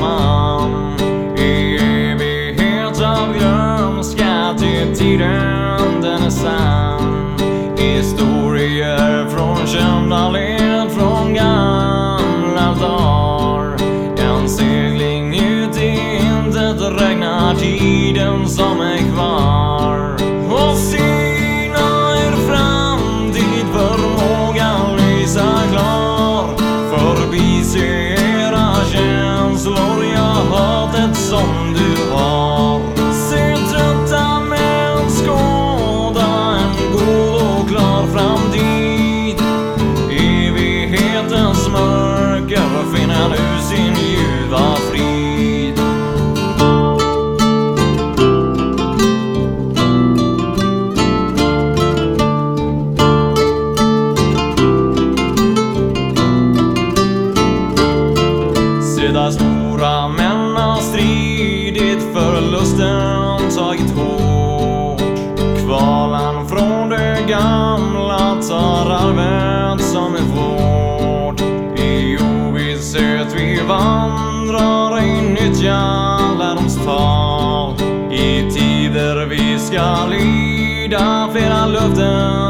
man i evighet av glömska till tiden den är sann. blomstern tagit hårt. Kvalan från det gamla tar arvet som är vårt. I ovisshet vi vandrar i nyttja lärdomstal. I tider vi ska lyda flera löften